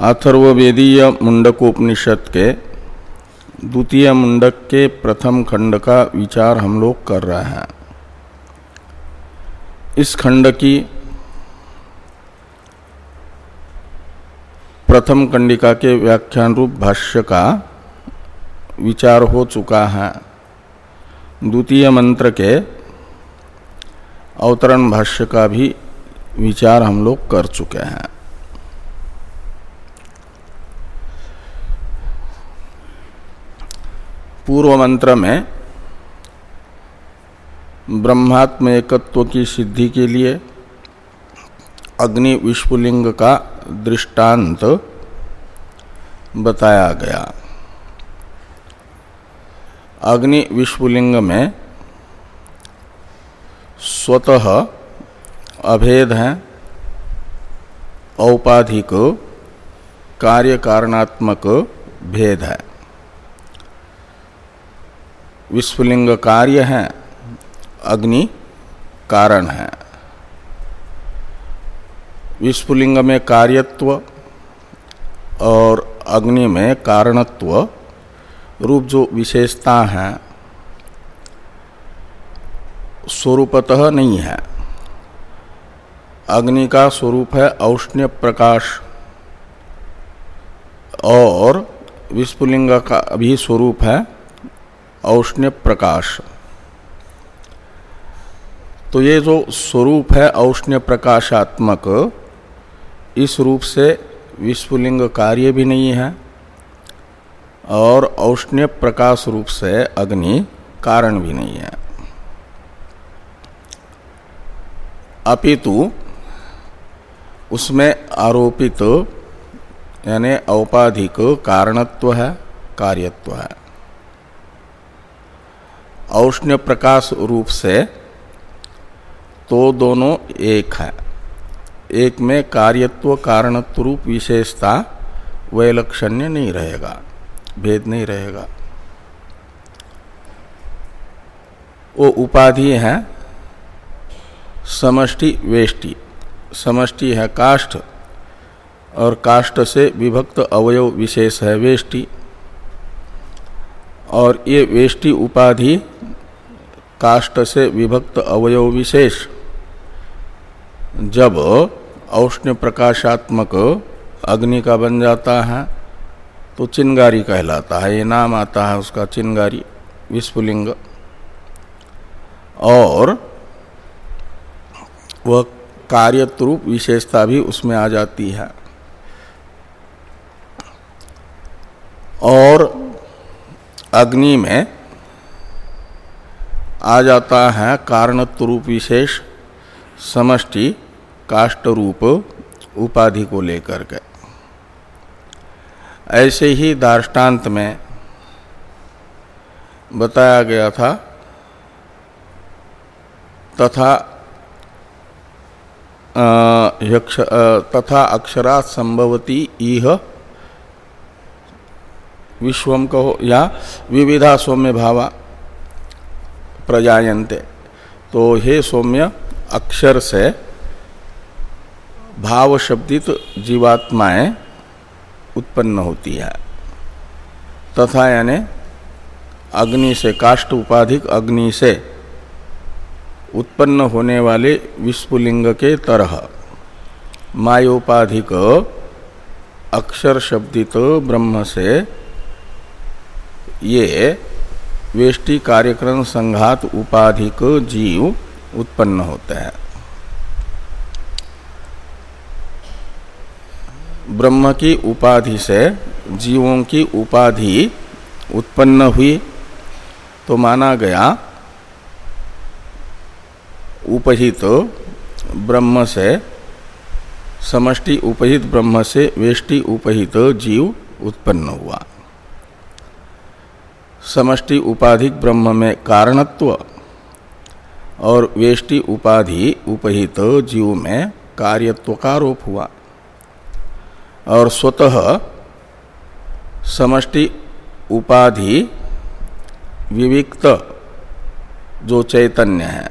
अथर्वेदीय मुंडकोपनिषद के द्वितीय मुंडक के प्रथम खंड का विचार हम लोग कर रहे हैं। इस खंड की प्रथम कंडिका के व्याख्यान रूप भाष्य का विचार हो चुका है। द्वितीय मंत्र के अवतरण भाष्य का भी विचार हम लोग कर चुके हैं। पूर्व मंत्र में ब्रह्मात्म एकत्व की सिद्धि के लिए अग्नि विश्वलिंग का दृष्टांत बताया गया। अग्नि विश्वलिंग में स्वतः अभेद है, औपाधिक, कार्य कारणात्मक भेद है। विश्वलिंग कार्य है, अग्नि कारण है। विश्वलिंग में कार्यत्व और अग्नि में कारणत्व रूप जो विशेषता है, स्वरूपतः नहीं है। अग्नि का स्वरूप है औष्ण्य प्रकाश और विस्फुलिंग का भी स्वरूप है औष्ण्य प्रकाश। तो ये जो स्वरूप है औष्ण्य प्रकाशात्मक, इस रूप से विश्वलिंग कार्य भी नहीं है और औष्ण्य प्रकाश रूप से अग्नि कारण भी नहीं है। अपितु उसमें आरोपित, यानी औपाधिक कारणत्व है, कार्यत्व है। औष्ण्य प्रकाश रूप से तो दोनों एक है। एक में कार्यत्व कारणत्व रूप विशेषता, वैलक्षण्य नहीं रहेगा, भेद नहीं रहेगा। वो उपाधि है समष्टि, वेष्टि। समष्टि है काष्ठ, और काष्ठ से विभक्त अवयव विशेष है वेष्टि। और ये वेष्टि उपाधि काष्ट से विभक्त अवयव विशेष। जब औष्ण्य प्रकाशात्मक अग्नि का बन जाता है तो चिंगारी कहलाता है। ये नाम आता है उसका चिंगारी, विस्फुलिंग। और वह कार्यत्रूप विशेषता भी उसमें आ जाती है। और अग्नि में आ जाता है कारणत्व रूप विशेष समष्टि काष्ट रूप उपाधि को लेकर के। ऐसे ही दार्टान्त में बताया गया था तथा आ, यक्ष तथा अक्षरा संभवती इह विश्वम कहो या विविधा सौम्य भावा प्रजायन्ते। तो हे सौम्य अक्षर से भाव शब्दित जीवात्माएँ उत्पन्न होती है। तथा यानी अग्नि से काष्ट उपाधिक अग्नि से उत्पन्न होने वाले विस्फुलिंग के तरह मायोपाधिक अक्षर शब्दित ब्रह्म से ये वेष्टि कार्यक्रम संघात उपाधिक जीव उत्पन्न होते हैं। ब्रह्म की उपाधि से जीवों की उपाधि उत्पन्न हुई तो माना गया, उपहित ब्रह्म से, समष्टि उपहित ब्रह्म से वेष्टि उपहित जीव उत्पन्न हुआ। समष्टि उपाधिक ब्रह्म में कारणत्व और वेष्टि उपाधि उपहित जीव में कार्यत्व का आरोप हुआ। और स्वतः समष्टि उपाधि विविक्त जो चैतन्य है,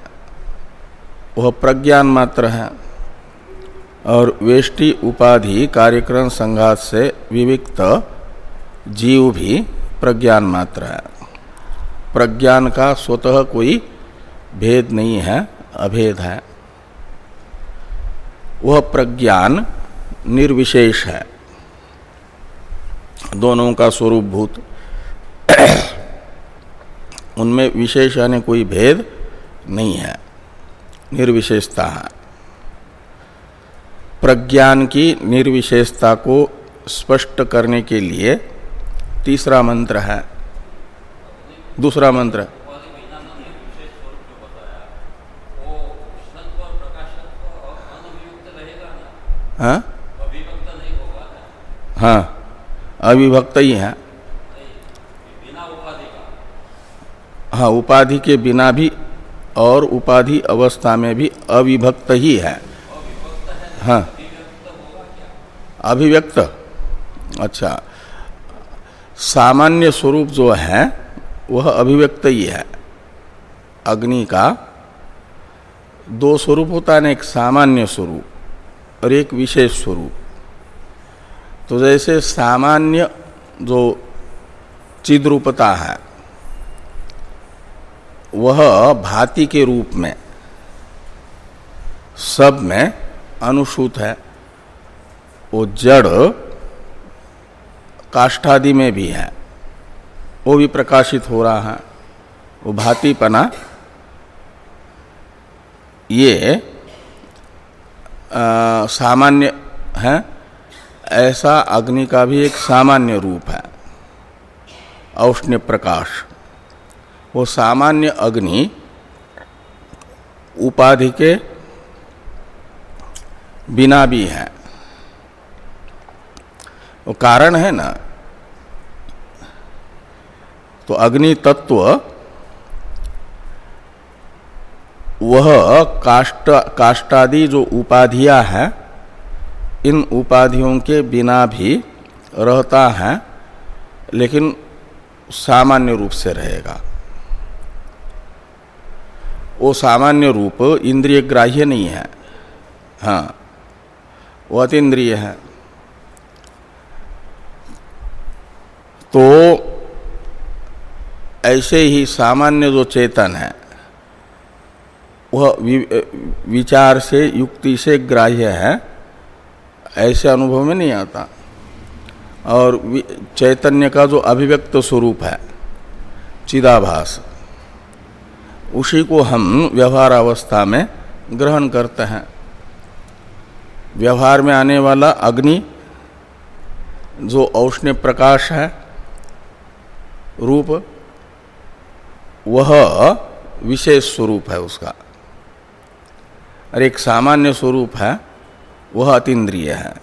वह प्रज्ञान मात्र है। और वेष्टि उपाधि कार्यक्रम संघात से विविक्त जीव भी प्रज्ञान मात्र है। प्रज्ञान का स्वतः कोई भेद नहीं है, अभेद है। वह प्रज्ञान निर्विशेष है। दोनों का स्वरूप भूत। उनमें विशेष यानी कोई भेद नहीं है। निर्विशेषता है। प्रज्ञान की निर्विशेषता को स्पष्ट करने के लिए तीसरा मंत्र है। दूसरा मंत्र। हाँ? हाँ। अविभक्त ही है। हाँ उपाधि के बिना भी और उपाधि अवस्था में भी अविभक्त ही है। हाँ। अभिव्यक्त। अच्छा। सामान्य स्वरूप जो है, वह अभिव्यक्त ही है। अग्नि का दो स्वरूप होता है एक सामान्य स्वरूप और एक विशेष स्वरूप। तो जैसे सामान्य जो चिद्रूपता है, वह भांति के रूप में, सब में अनुसूत है। वो जड़ काष्ठादि में भी है। वो भी प्रकाशित हो रहा है। वो भांतिपना। ये सामान्य है। ऐसा अग्नि का भी एक सामान्य रूप है। औष्ण्य प्रकाश। वो सामान्य अग्नि उपाधि के बिना भी है। वो कारण है ना। तो अग्नि तत्व वह काष्ट, काष्टादि जो उपाधियाँ हैं, इन उपाधियों के बिना भी रहता है, लेकिन सामान्य रूप से रहेगा। वो सामान्य रूप इंद्रिय ग्राह्य नहीं है। हाँ वो अतीन्द्रिय है। तो ऐसे ही सामान्य जो चेतन है, वह विचार से, युक्ति से ग्राह्य है, ऐसे अनुभव में नहीं आता। और चैतन्य का जो अभिव्यक्त स्वरूप है, चिदाभास, उसी को हम व्यवहार अवस्था में ग्रहण करते हैं। व्यवहार में आने वाला अग्नि, जो औष्ण्य प्रकाश है, रूप वह विशेष स्वरूप है उसका। और एक सामान्य स्वरूप है, वह अतीन्द्रिय है।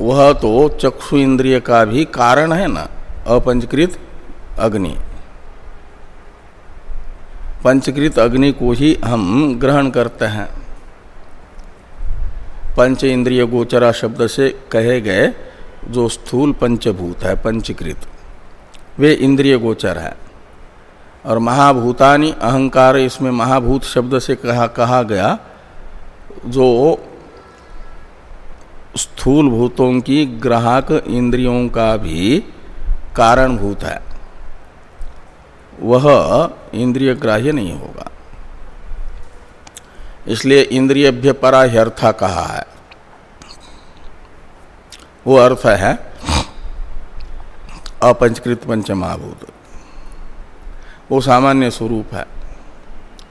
वह तो चक्षु इंद्रिय का भी कारण है ना, अपंचकृत अग्नि। पंचकृत अग्नि को ही हम ग्रहण करते हैं। पंच इंद्रिय गोचरा शब्द से कहे गए जो स्थूल पंचभूत है, पंचकृत। वे इंद्रिय गोचर है। और महाभूतानि अहंकार इसमें महाभूत शब्द से कहा कहा गया, जो स्थूल भूतों की ग्राहक इंद्रियों का भी कारणभूत है। वह इंद्रिय ग्राह्य नहीं होगा। इसलिए इंद्रियभ्य परा अर्था कहा है। वो अर्थ है अपंचकृत पंचमहाभूत। वो सामान्य स्वरूप है,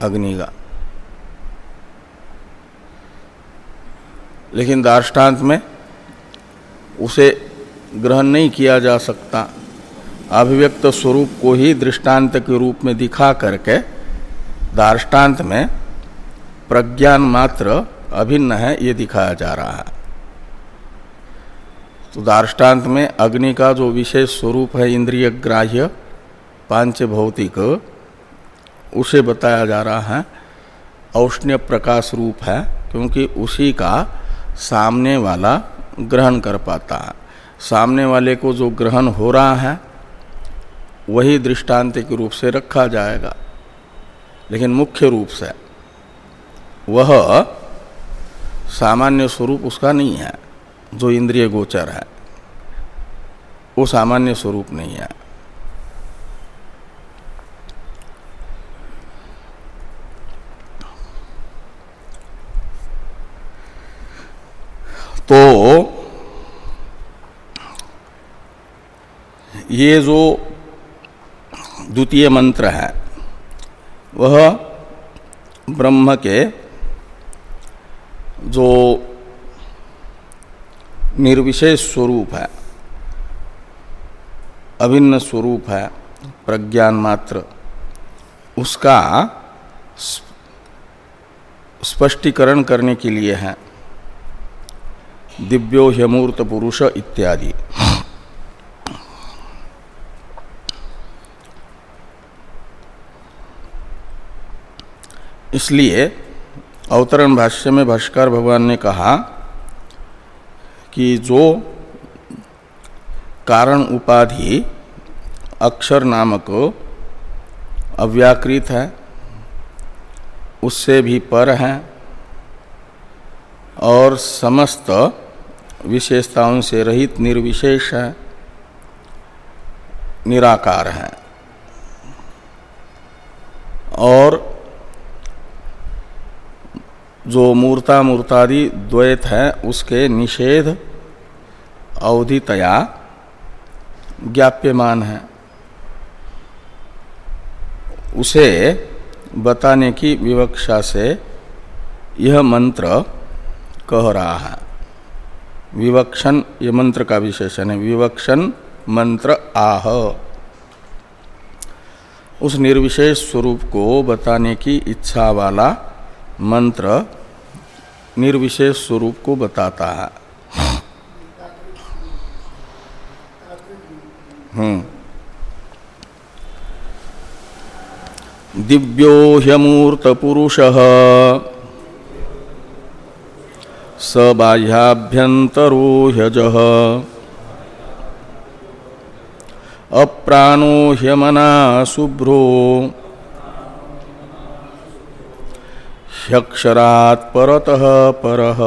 अग्नि का। लेकिन दार्ष्टान्त में उसे ग्रहण नहीं किया जा सकता। अभिव्यक्त स्वरूप को ही दृष्टांत के रूप में दिखा करके दार्ष्टान्त में प्रज्ञान मात्र अभिन्न है, ये दिखाया जा रहा है। तो दार्ष्टान्त में अग्नि का जो विशेष स्वरूप है इंद्रिय ग्राह्य पाँच भौतिक उसे बताया जा रहा है, औष्ण्य प्रकाश रूप है, क्योंकि उसी का सामने वाला ग्रहण कर पाता है। सामने वाले को जो ग्रहण हो रहा है, वही दृष्टांत के रूप से रखा जाएगा। लेकिन मुख्य रूप से, वह सामान्य स्वरूप उसका नहीं है। जो इंद्रिय गोचर है, वो सामान्य स्वरूप नहीं है। तो ये जो द्वितीय मंत्र है, वह ब्रह्म के जो निर्विशेष स्वरूप है, अभिन्न स्वरूप है, प्रज्ञान मात्र। उसका स्पष्टीकरण करने के लिए है, दिव्यो ह्यमूर्त पुरुष इत्यादि। इसलिए अवतरण भाष्य में भाष्कर भगवान ने कहा कि जो कारण उपाधि अक्षर नामक अव्याकृत है, उससे भी पर है और समस्त विशेषताओं से रहित निर्विशेष है, निराकार है। और जो मूर्ता मूर्तादि द्वैत है, उसके निषेध अवधितया ज्ञाप्यमान है। उसे बताने की विवक्षा से यह मंत्र कह रहा है। विवक्षण, ये मंत्र का विशेषण है। विवक्षण मंत्र आह। उस निर्विशेष स्वरूप को बताने की इच्छा वाला मंत्र निर्विशेष स्वरूप को बताता है। हम्म। दिव्यो ह्यमूर्त पुरुष स बाह्याभ्यंतरो ह्यज। अप्राणो ह्यमना शुभ्रो। ह्यक्षरात् परतः परः।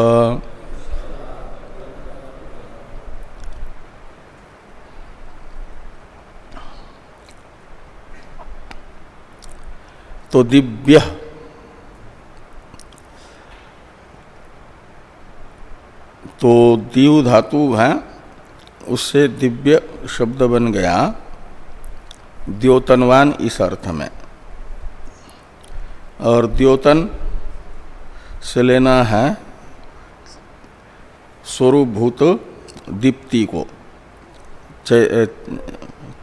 तो दिव्य। तो दीव धातु है, उससे दिव्य शब्द बन गया द्योतनवान इस अर्थ में। और द्योतन से लेना है स्वरूपभूत दीप्ति को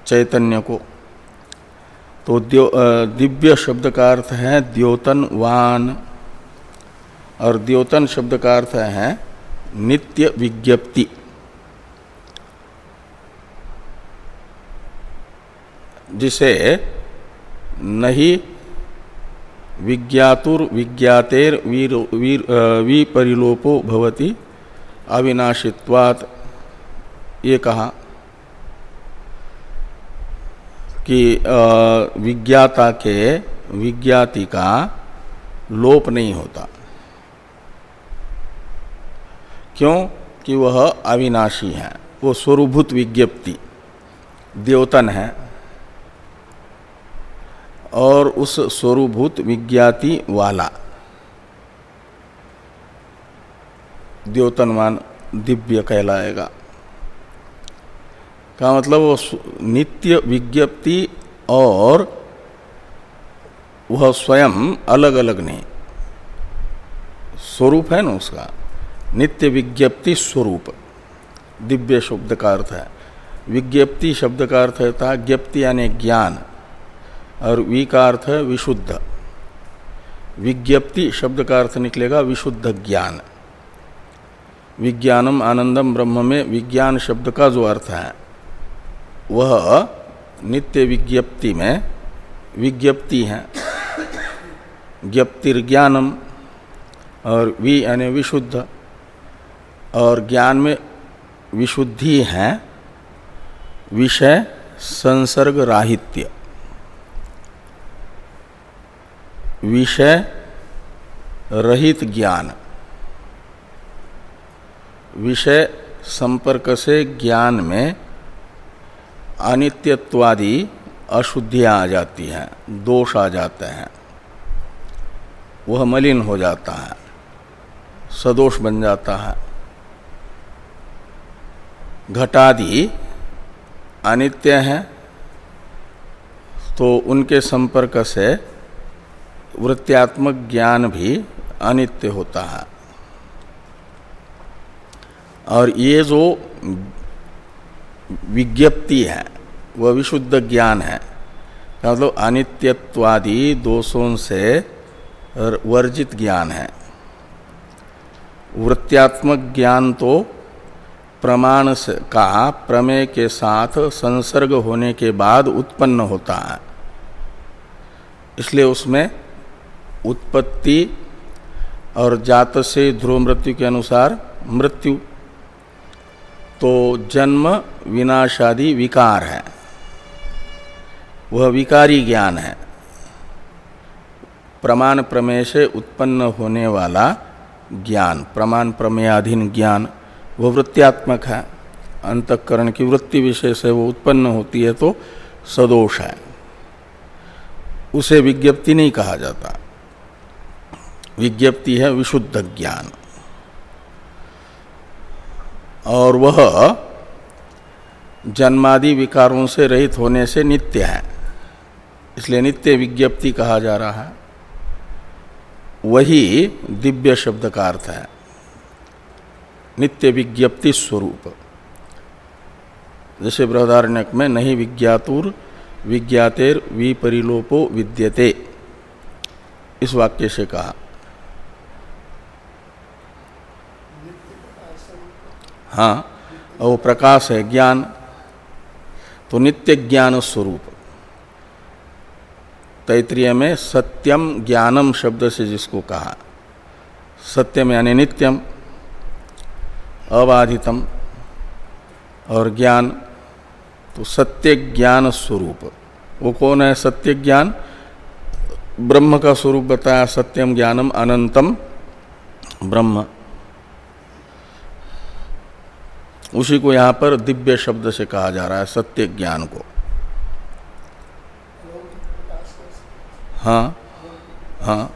चैतन्य को। तो दिव्य शब्द का अर्थ है द्योतनवान और द्योतन शब्द का अर्थ है नित्य विज्ञप्ति। जिसे नहीं विज्ञातुर विज्ञातेर वीर वीर विपरिलोपो भवति। अविनाशित्वात ये कहा कि विज्ञाता के विज्ञाति का लोप नहीं होता। क्यों? कि वह अविनाशी है। वो स्वरूभूत विज्ञप्ति द्योतन है। और उस स्वरूभूत विज्ञाति वाला। द्योतनमान दिव्य कहलाएगा। का मतलब वो नित्य विज्ञप्ति और वह स्वयं अलग अलग नहीं। स्वरूप है ना उसका। नित्य विज्ञप्ति स्वरूप। दिव्य शब्द का अर्थ है। विज्ञप्ति शब्द का अर्थ है ज्ञप्ति यानी ज्ञान। और वी का अर्थ है विशुद्ध। विज्ञप्ति शब्द का अर्थ निकलेगा विशुद्ध ज्ञान। विज्ञानम आनंदम ब्रह्म में विज्ञान शब्द का जो अर्थ है, वह नित्य विज्ञप्ति में विज्ञप्ति है। ज्ञप्तिर्ज्ञानम और वी यानी विशुद्ध। और ज्ञान में विशुद्धि है, विषय संसर्ग राहित्य। विषय रहित ज्ञान। विषय संपर्क से ज्ञान में अनित्यत्वादि अशुद्धियाँ आ जाती हैं, दोष आ जाते हैं। वह मलिन हो जाता है, सदोष बन जाता है। घटादि अनित्य हैं तो उनके संपर्क से वृत्त्यात्मक ज्ञान भी अनित्य होता है। और ये जो विज्ञप्ति है, वह विशुद्ध ज्ञान है। मतलब अनित्यत्वादि दोषों से वर्जित ज्ञान है। वृत्त्यात्मक ज्ञान तो प्रमाण का प्रमेय के साथ संसर्ग होने के बाद उत्पन्न होता है। इसलिए उसमें उत्पत्ति और जात से ध्रुव मृत्यु के अनुसार मृत्यु। तो जन्म विनाशादि विकार है। वह विकारी ज्ञान है। प्रमाण प्रमेय से उत्पन्न होने वाला ज्ञान, प्रमाण प्रमेयाधीन ज्ञान, वह वृत्त्यात्मक है। अंतकरण की वृत्ति विषय से वो उत्पन्न होती है तो सदोष है। उसे विज्ञप्ति नहीं कहा जाता। विज्ञप्ति है विशुद्ध ज्ञान। और वह जन्मादि विकारों से रहित होने से नित्य है। इसलिए नित्य विज्ञप्ति कहा जा रहा है। वही दिव्य शब्द का अर्थ है। नित्य विज्ञप्ति स्वरूप। जैसे बृहदारण्यक में, नहीं विज्ञातुर विज्ञातेर विपरिलोपो विद्यते। इस वाक्य से कहा। हाँ वो प्रकाश है ज्ञान तो नित्य ज्ञान स्वरूप। तैतृय में सत्यम ज्ञानम शब्द से जिसको कहा सत्यम यानी नित्यम, अबाधितम, और ज्ञान तो सत्य ज्ञान स्वरूप। वो कौन है सत्य ज्ञान? ब्रह्म का स्वरूप बताया, सत्यम ज्ञानम अनंतम ब्रह्म। उसी को यहाँ पर दिव्य शब्द से कहा जा रहा है, सत्य ज्ञान को। हाँ हाँ।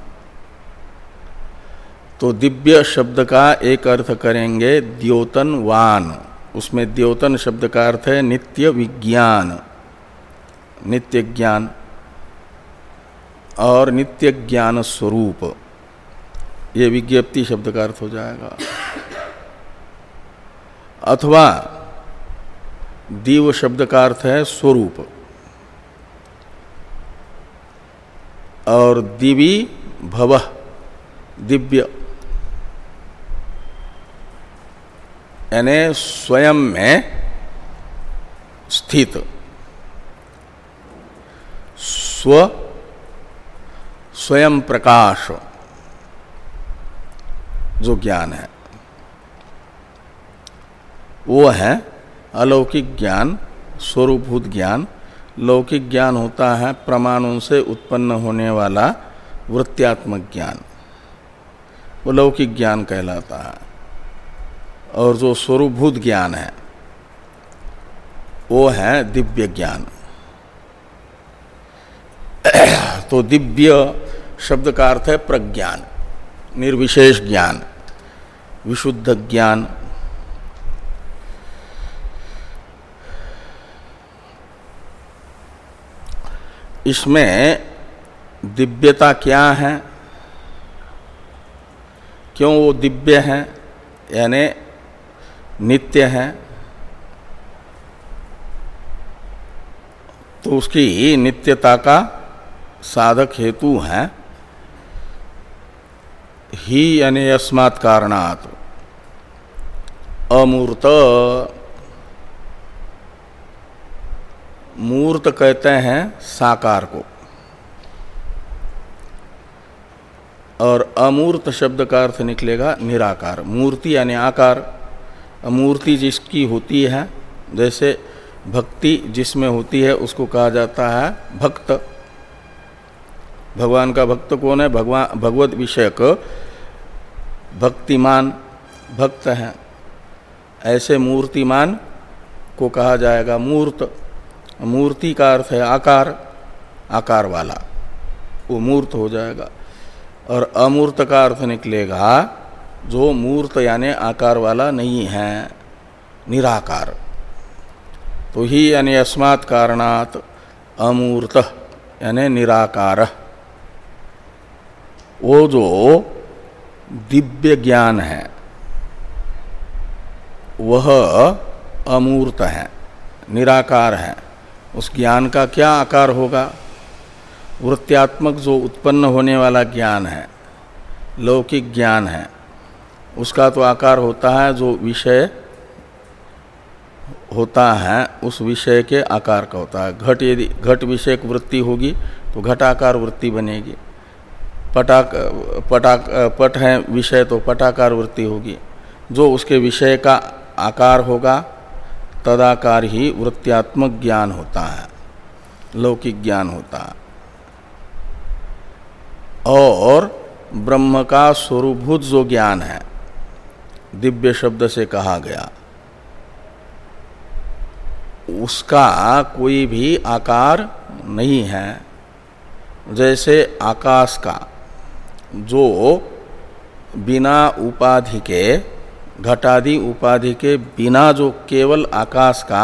तो दिव्य शब्द का एक अर्थ करेंगे द्योतनवान उसमें द्योतन शब्द का अर्थ है नित्य विज्ञान। नित्य ज्ञान और नित्य ज्ञान स्वरूप। ये विज्ञप्ति शब्द का अर्थ हो जाएगा। अथवा दीव शब्द का अर्थ है स्वरूप। और दिवी भव, दिव्य। यानी स्वयं में स्थित। स्व, स्वयं प्रकाश, जो ज्ञान है। वो है अलौकिक ज्ञान, स्वरूपभूत ज्ञान। लौकिक ज्ञान होता है प्रमाणों से उत्पन्न होने वाला वृत्त्यात्मक ज्ञान। वो लौकिक ज्ञान कहलाता है। और जो स्वरूपभूत ज्ञान है, वो है दिव्य ज्ञान। तो दिव्य शब्द का अर्थ है प्रज्ञान, निर्विशेष ज्ञान, विशुद्ध ज्ञान इसमें दिव्यता क्या है? क्यों वो दिव्य है? यानी नित्य है। तो उसकी नित्यता का साधक हेतु है। ही यानी अस्मात् कारणात। अमूर्त मूर्त कहते हैं साकार को। और अमूर्त शब्द का अर्थ निकलेगा निराकार। मूर्ति यानी आकार। मूर्ति जिसकी होती है, जैसे भक्ति जिसमें होती है, उसको कहा जाता है भक्त। भगवान का भक्त कौन है? भगवान, भगवत विषयक भक्तिमान भक्त हैं। ऐसे मूर्तिमान को कहा जाएगा मूर्त। मूर्ति का अर्थ है आकार आकार वाला। वो मूर्त हो जाएगा। और अमूर्त का अर्थ निकलेगा, जो मूर्त यानि आकार वाला नहीं है, निराकार। तो ही यानी अस्मात् कारणात अमूर्त यानी निराकार। वो जो दिव्य ज्ञान है, वह अमूर्त है, निराकार है। उस ज्ञान का क्या आकार होगा? वृत्त्यात्मक जो उत्पन्न होने वाला ज्ञान है, लौकिक ज्ञान है, उसका तो आकार होता है जो विषय होता है, उस विषय के आकार का होता है। घट यदि, घट विषय वृत्ति होगी तो घटाकार वृत्ति बनेगी। पटाक पटाक, पट है विषय तो पटाकार वृत्ति होगी। जो उसके विषय का आकार होगा तदाकार ही वृत्त्यात्मक ज्ञान होता है, लौकिक ज्ञान होता है। और ब्रह्म का स्वरूभूत जो ज्ञान है, दिव्य शब्द से कहा गया, उसका कोई भी आकार नहीं है। जैसे आकाश का, जो बिना उपाधि के घटादि उपाधि के बिना जो केवल आकाश का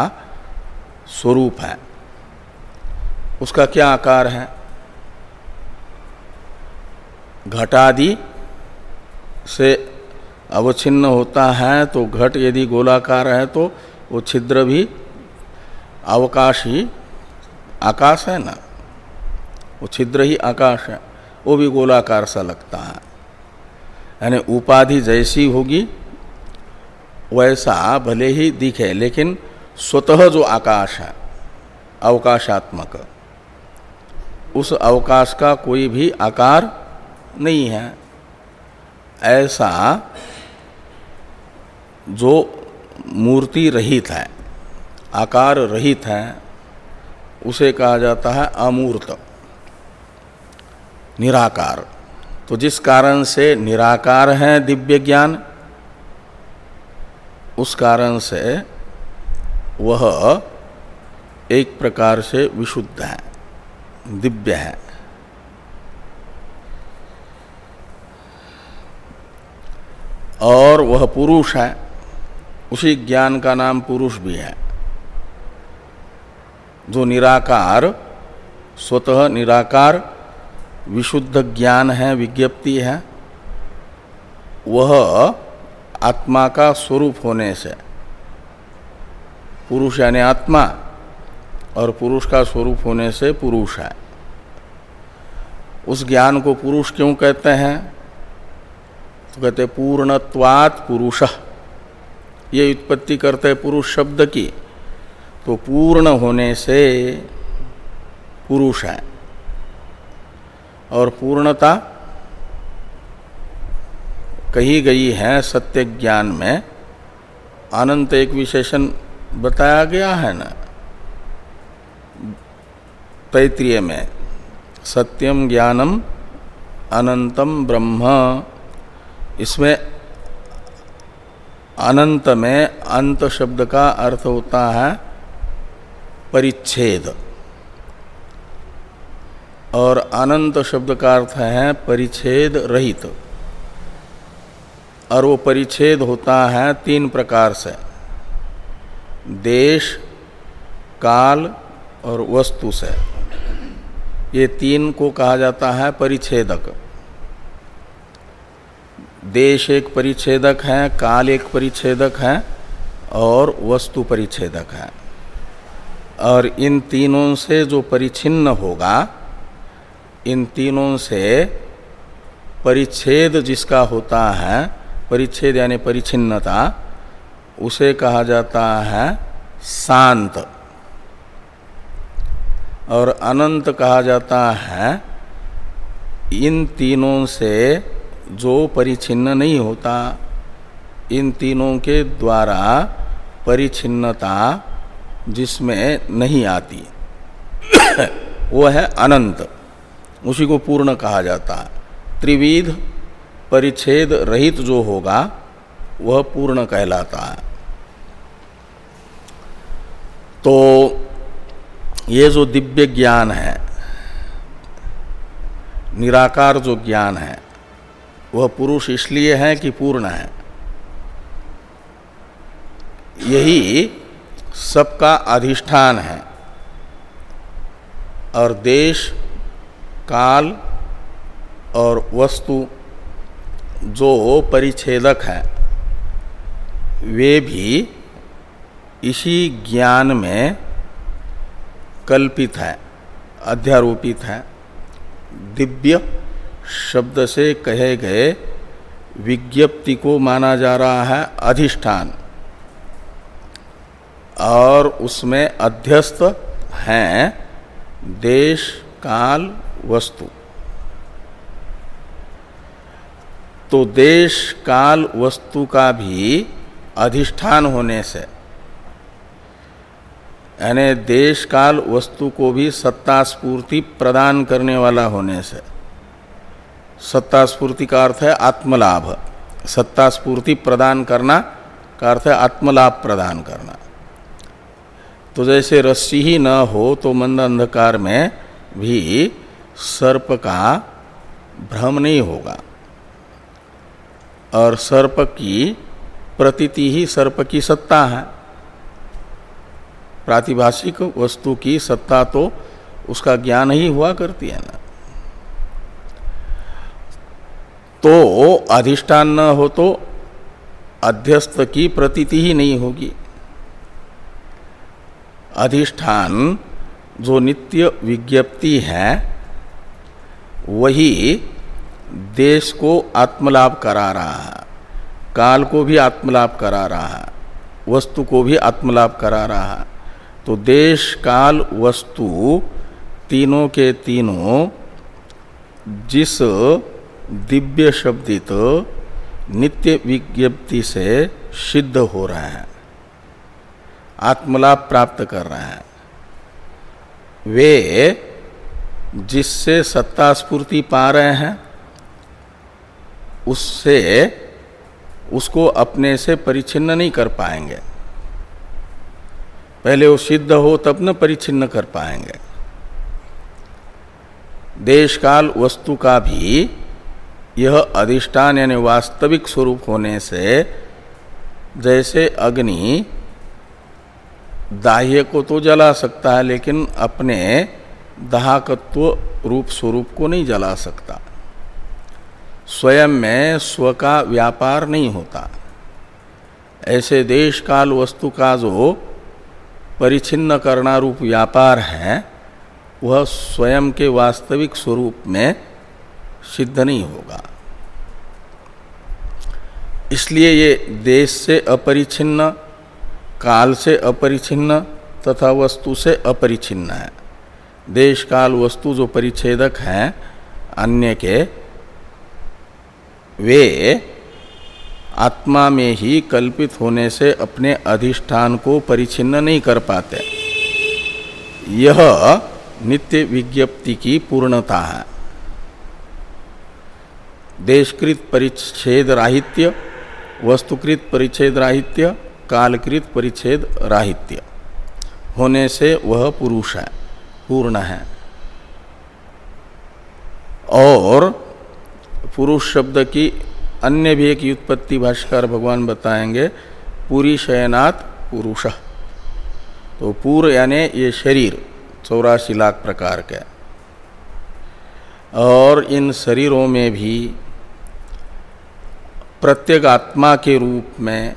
स्वरूप है, उसका क्या आकार है? घटादि से अवच्छिन्न होता है तो घट यदि गोलाकार है तो वो छिद्र भी अवकाश ही आकाश है ना? वो छिद्र ही आकाश है, वो भी गोलाकार सा लगता है। यानी उपाधि जैसी होगी वैसा भले ही दिखे, लेकिन स्वतः जो आकाश है, अवकाशात्मक, उस अवकाश का कोई भी आकार नहीं है। ऐसा जो मूर्ति रहित है, आकार रहित है, उसे कहा जाता है अमूर्त, निराकार। तो जिस कारण से निराकार है दिव्य ज्ञान उस कारण से वह एक प्रकार से विशुद्ध है, दिव्य है। और वह पुरुष है, उसी ज्ञान का नाम पुरुष भी है, जो निराकार, स्वतः निराकार, विशुद्ध ज्ञान है, विज्ञप्ति है, वह आत्मा का स्वरूप होने से। पुरुष यानी आत्मा और पुरुष का स्वरूप होने से पुरुष है। उस ज्ञान को पुरुष क्यों कहते हैं? तो कहते पूर्णत्वात् पुरुष। ये उत्पत्ति करते हैं पुरुष शब्द की। तो पूर्ण होने से पुरुष है। और पूर्णता कही गई है सत्य ज्ञान में, अनंत एक विशेषण बताया गया है ना? तैतृय में, सत्यम ज्ञानम अनंतम ब्रह्म। इसमें अनंत में अंत शब्द का अर्थ होता है परिच्छेद। और अनंत शब्द का अर्थ है परिच्छेद रहित। और वो परिच्छेद होता है तीन प्रकार से। देश, काल और वस्तु से। ये तीन को कहा जाता है परिच्छेदक। देश एक परिच्छेदक है, काल एक परिच्छेदक है और वस्तु परिच्छेदक है। और इन तीनों से जो परिच्छिन्न होगा, इन तीनों से परिच्छेद जिसका होता है परिच्छेद यानी परिचिन्नता उसे कहा जाता है शांत। और अनंत कहा जाता है, इन तीनों से जो परिचिन्न नहीं होता, इन तीनों के द्वारा परिचिन्नता जिसमें नहीं आती, वो है अनंत। उसी को पूर्ण कहा जाता त्रिविध परिच्छेद रहित जो होगा, वह पूर्ण कहलाता है। तो ये जो दिव्य ज्ञान है, निराकार जो ज्ञान है, वह पुरुष इसलिए है कि पूर्ण है। यही सबका अधिष्ठान है। और देश, काल और वस्तु जो परिच्छेदक है, वे भी इसी ज्ञान में कल्पित है, अध्यारोपित है। दिव्य शब्द से कहे गए विज्ञप्ति को माना जा रहा है अधिष्ठान, और उसमें अध्यस्त हैं देश, काल, वस्तु। तो देश काल वस्तु का भी अधिष्ठान होने से, यानी देश काल वस्तु को भी सत्ता स्पूर्ति प्रदान करने वाला होने से सत्ता स्पूर्ति का अर्थ है आत्मलाभ सत्ता स्पूर्ति प्रदान करना का अर्थ है आत्मलाभ प्रदान करना। तो जैसे रस्सी ही न हो तो मंद अंधकार में भी सर्प का भ्रम नहीं होगा। और सर्प की प्रतीति ही सर्प की सत्ता है। प्रातिभाषिक वस्तु की सत्ता तो उसका ज्ञान ही हुआ करती है ना। तो अधिष्ठान न हो तो अध्यस्त की प्रतीति ही नहीं होगी। अधिष्ठान जो नित्य विज्ञप्ति है, वही देश को आत्मलाभ करा रहा है। काल को भी आत्मलाभ करा रहा है। वस्तु को भी आत्मलाभ करा रहा है। तो देश, काल, वस्तु तीनों के तीनों जिस दिव्य शब्दित नित्य विज्ञप्ति से सिद्ध हो रहे हैं, आत्मलाभ प्राप्त कर रहे हैं, वे जिससे सत्ता स्फूर्ति पा रहे हैं उससे, उसको अपने से परिचिन्न नहीं कर पाएँगे। पहले वो सिद्ध हो, तब न परिचिन्न कर पाएँगे। देश काल वस्तु का भी यह अधिष्ठान यानी वास्तविक स्वरूप होने से, जैसे अग्नि दाह्य को तो जला सकता है, लेकिन अपने दाहकत्व रूप स्वरूप को नहीं जला सकता। स्वयं में स्व का व्यापार नहीं होता। ऐसे देश काल वस्तु का जो परिचिन्न करना रूप व्यापार है, वह स्वयं के वास्तविक स्वरूप में सिद्ध नहीं होगा। इसलिए ये देश से अपरिचिन्न काल से अपरिछिन्न तथा वस्तु से अपरिचिन्न है। देश काल वस्तु जो परिच्छेदक हैं, अन्य के वे आत्मा में ही कल्पित होने से अपने अधिष्ठान को परिचिन्न नहीं कर पाते। यह नित्य विज्ञप्ति की पूर्णता है। देशकृत परिच्छेद राहित्य, वस्तुकृत परिच्छेद राहित्य, कालकृत परिच्छेद राहित्य। होने से वह पुरुष है, पूर्ण है। और पुरुष शब्द की अन्य भी एक व्युत्पत्ति भाष्कर भगवान बताएँगे, पूरी शयनात् पुरुष। तो पूर्व यानी ये शरीर, चौरासी लाख प्रकार के। और इन शरीरों में भी प्रत्येक आत्मा के रूप में,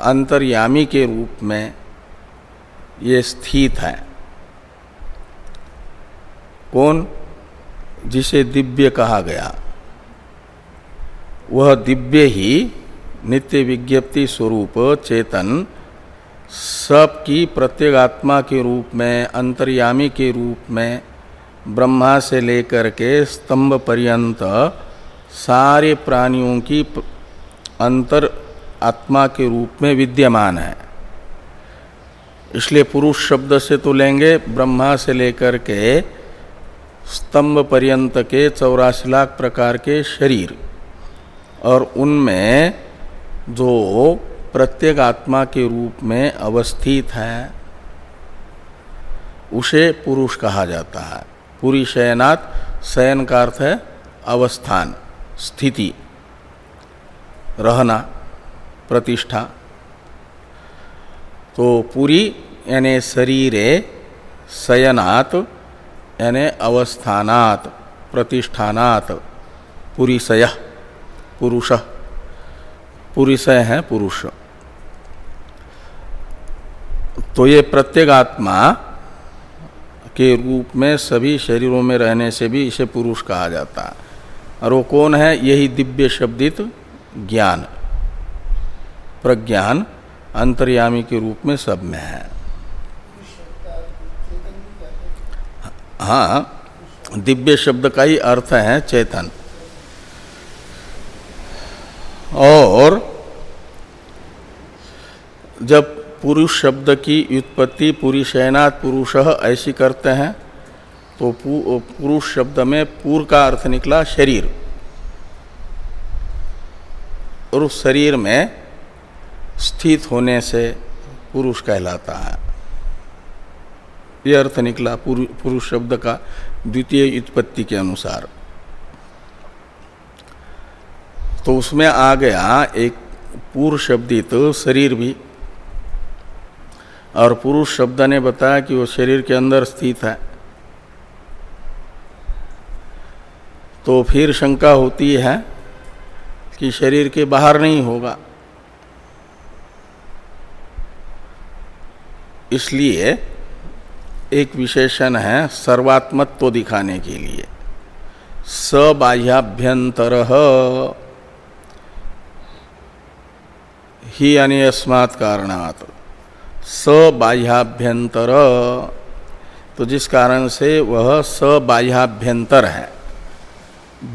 अंतर्यामी के रूप में ये स्थित है। कौन? जिसे दिव्य कहा गया। वह दिव्य ही नित्य विज्ञप्ति स्वरूप चेतन, सबकी प्रत्येक आत्मा के रूप में, अंतर्यामी के रूप में, ब्रह्मा से लेकर के स्तंभ पर्यंत सारे प्राणियों की अंतर आत्मा के रूप में विद्यमान है। इसलिए पुरुष शब्द से तो लेंगे, ब्रह्मा से लेकर के स्तंभ पर्यंत के चौरासी लाख प्रकार के शरीर। और उनमें जो प्रत्येक आत्मा के रूप में अवस्थित है, उसे पुरुष कहा जाता है। पूरी शयनात्, शयन का अर्थ है अवस्थान, स्थिति, रहना, प्रतिष्ठा। तो पूरी यानी शरीरे शयनात् यानी अवस्थानात्, प्रतिष्ठानात् पुरीशय पुरुष। पुरुषय है पुरुष। तो ये प्रत्येगात्मा के रूप में सभी शरीरों में रहने से भी इसे पुरुष कहा जाता है। और वो कौन है? यही दिव्य शब्दित ज्ञान। प्रज्ञान अंतर्यामी के रूप में सब में है। हाँ दिव्य शब्द का ही अर्थ है चेतन। और जब पुरुष शब्द की व्युत्पत्ति पूरी शयनाथ पुरुष ऐसी करते हैं तो पुरुष शब्द में पूर का अर्थ निकला शरीर। और उस शरीर में स्थित होने से पुरुष कहलाता है। यह अर्थ निकला पुरुष शब्द का द्वितीय उत्पत्ति के अनुसार। तो उसमें आ गया एक पूर्व शब्दित शरीर भी। और पुरुष शब्द ने बताया कि वो शरीर के अंदर स्थित है। तो फिर शंका होती है कि शरीर के बाहर नहीं होगा। इसलिए एक विशेषण है सर्वात्मत्व दिखाने के लिए। सबाह्याभ्यंतर। ही यानी अस्मात् कारणात्। सबाह्याभ्यंतर तो जिस कारण से वह सबाह्याभ्यंतर है।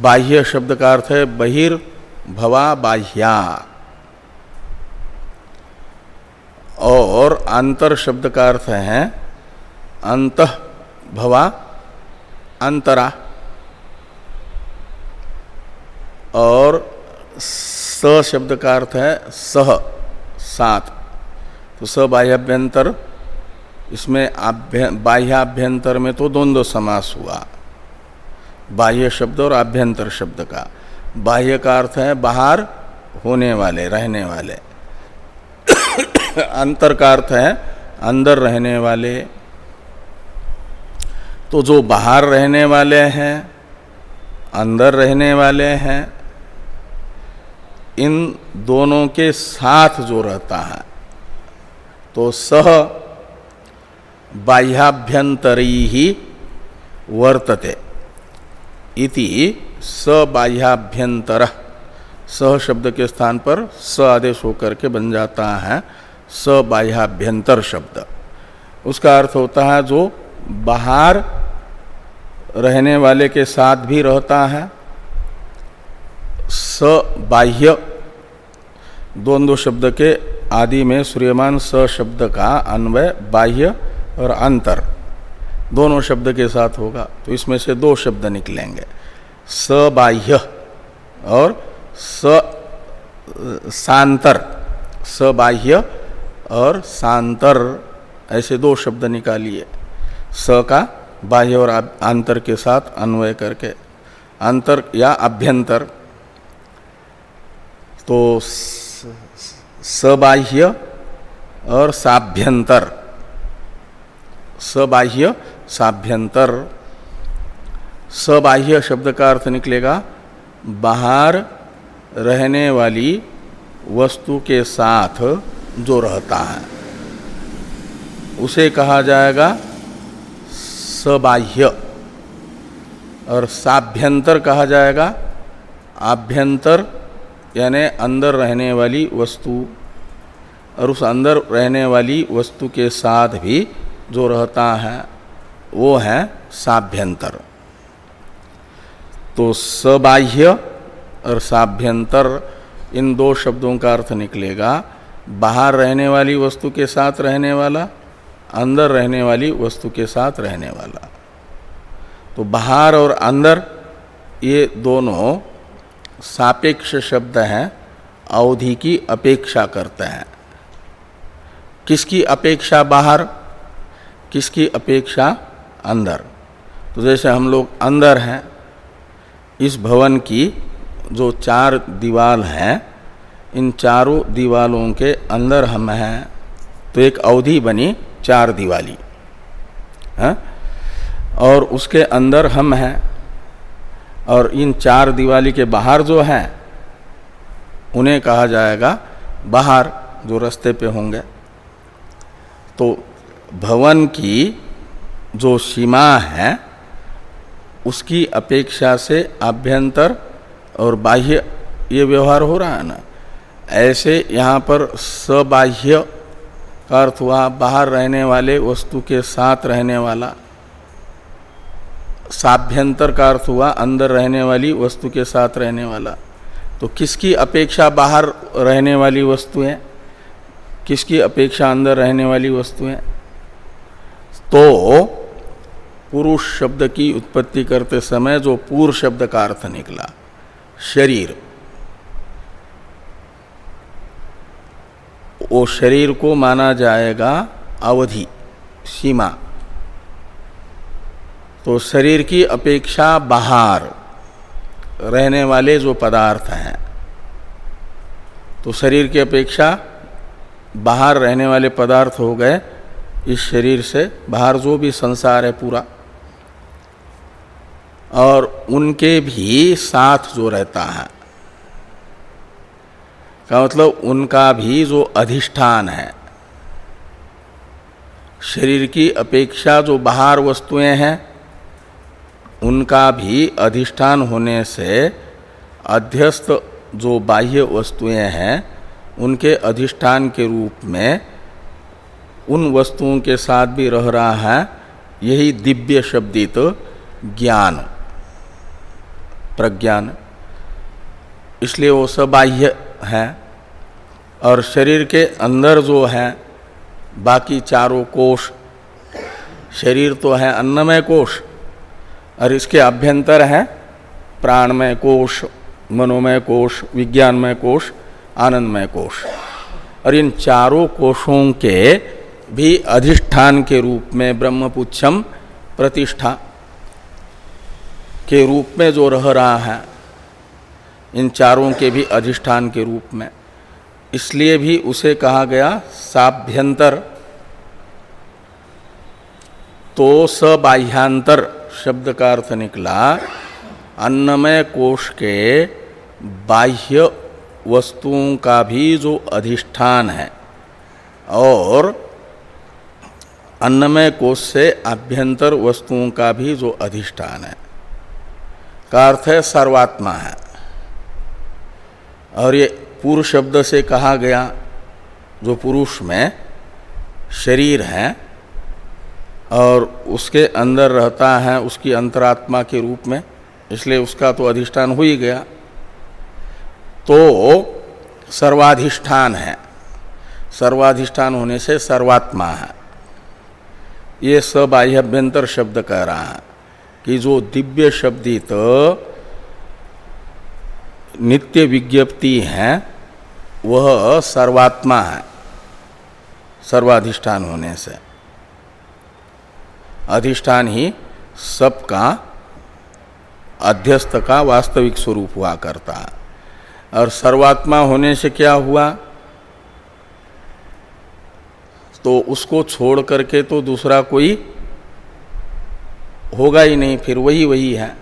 बाह्य शब्द का अर्थ है बहिर्भवा बाह्या। और अंतर शब्द का अर्थ है अंत भवा अंतरा। और स शब्द का अर्थ है सह। सात। तो सबाह्याभ्यंतर, इसमें बाह्याभ्यंतर में तो द्वंद्व समास हुआ। बाह्य शब्द और आभ्यंतर शब्द का। बाह्य का अर्थ है बाहर होने वाले, रहने वाले। अंतर का अर्थ है अंदर रहने वाले। तो जो बाहर रहने वाले हैं, अंदर रहने वाले हैं इन दोनों के साथ जो रहता है तो सह बाह्याभ्यंतरी ही वर्तते। इति सबाह्याभ्यंतर सह शब्द के स्थान पर स आदेश होकर के बन जाता है सबाह्याभ्यंतर शब्द। उसका अर्थ होता है जो बाहर रहने वाले के साथ भी रहता है स बाह्य द्वंद्व शब्द के आदि में सूर्यमान स शब्द का अन्वय बाह्य और अंतर। दोनों शब्द के साथ होगा तो इसमें से दो शब्द निकलेंगे। स बाह्य और स, सांतर। स बाह्य और सांतर, ऐसे दो शब्द निकालिए। स का बाह्य और आंतर के साथ अन्वय करके। अंतर या अभ्यंतर। तो सबाह्य और साभ्यंतर। सबाह्य साभ्यंतर। सबाह्य शब्द का अर्थ निकलेगा, बाहर रहने वाली वस्तु के साथ जो रहता है। उसे कहा जाएगा सबाह्य और साभ्यंतर कहा जाएगा आभ्यंतर। यानी अंदर रहने वाली वस्तु और उस अंदर रहने वाली वस्तु के साथ भी जो रहता है, वो है साभ्यंतर। तो सबाह्य और साभ्यंतर, इन दो शब्दों का अर्थ निकलेगा, बाहर रहने वाली वस्तु के साथ रहने वाला, अंदर रहने वाली वस्तु के साथ रहने वाला। तो बाहर और अंदर ये दोनों सापेक्ष शब्द हैं, अवधि की अपेक्षा करते हैं। किसकी अपेक्षा बाहर, किसकी अपेक्षा अंदर? तो जैसे हम लोग अंदर हैं, इस भवन की जो चार दीवाल हैं, इन चारों दीवालों के अंदर हम हैं तो एक अवधि बनी चार दीवाली। है? हाँ? और उसके अंदर हम हैं और इन चार दिवाली के बाहर जो हैं, उन्हें कहा जाएगा बाहर, जो रास्ते पे होंगे। तो भवन की जो सीमा है, उसकी अपेक्षा से आभ्यंतर और बाह्य ये व्यवहार हो रहा है ना। ऐसे यहाँ पर सबाह्य का अर्थ हुआ बाहर रहने वाले, वस्तु के साथ रहने वाला। साभ्यंतर का अर्थ हुआ अंदर रहने वाली वस्तु के साथ रहने वाला। तो किसकी अपेक्षा बाहर रहने वाली वस्तुएँ? किसकी अपेक्षा अंदर रहने वाली वस्तुएँ? तो पुरुष शब्द की उत्पत्ति करते समय जो पूर्व शब्द का अर्थ निकला, शरीर। वो शरीर को माना जाएगा अवधि, सीमा। तो शरीर की अपेक्षा बाहर रहने वाले जो पदार्थ हैं तो शरीर की अपेक्षा बाहर रहने वाले पदार्थ हो गए, इस शरीर से बाहर जो भी संसार है पूरा। और उनके भी साथ जो रहता है, का मतलब उनका भी जो अधिष्ठान है, शरीर की अपेक्षा जो बाहर वस्तुएँ हैं उनका भी अधिष्ठान होने से अध्यस्त जो बाह्य वस्तुएँ हैं, उनके अधिष्ठान के रूप में उन वस्तुओं के साथ भी रह रहा है, यही दिव्य शब्दित ज्ञान, प्रज्ञान। इसलिए वो सबाह्य है और शरीर के अंदर जो है, बाकी चारों कोष शरीर तो है अन्नमय कोष और इसके अभ्यंतर है प्राणमय कोश, मनोमय कोष विज्ञानमय कोश, आनंदमय कोश। और इन चारों कोषों के भी अधिष्ठान के रूप में ब्रह्मपुच्छम प्रतिष्ठा के रूप में जो रह रहा है, इन चारों के भी अधिष्ठान के रूप में। इसलिए भी उसे कहा गया साभ्यंतर। तो सबाह्यांतर। शब्द का अर्थ निकला, अन्नमय कोश के बाह्य वस्तुओं का भी जो अधिष्ठान है। और अन्नमय कोश से आभ्यंतर वस्तुओं का भी जो अधिष्ठान है। का अर्थ है सर्वात्मा है। और ये पूर्व शब्द से कहा गया, जो पुरुष में शरीर है और उसके अंदर रहता है, उसकी अंतरात्मा के रूप में, इसलिए उसका तो अधिष्ठान हो ही गया। तो सर्वाधिष्ठान है। सर्वाधिष्ठान होने से सर्वात्मा है। ये सबाह्यभ्यंतर शब्द कह रहा है कि जो दिव्य शब्दित नित्य विज्ञप्ति है, वह सर्वात्मा है, सर्वाधिष्ठान होने से। अधिष्ठान ही सबका अध्यस्त का वास्तविक स्वरूप हुआ करता। और सर्वात्मा होने से क्या हुआ? तो उसको छोड़ करके तो दूसरा कोई होगा ही नहीं, फिर वही वही है।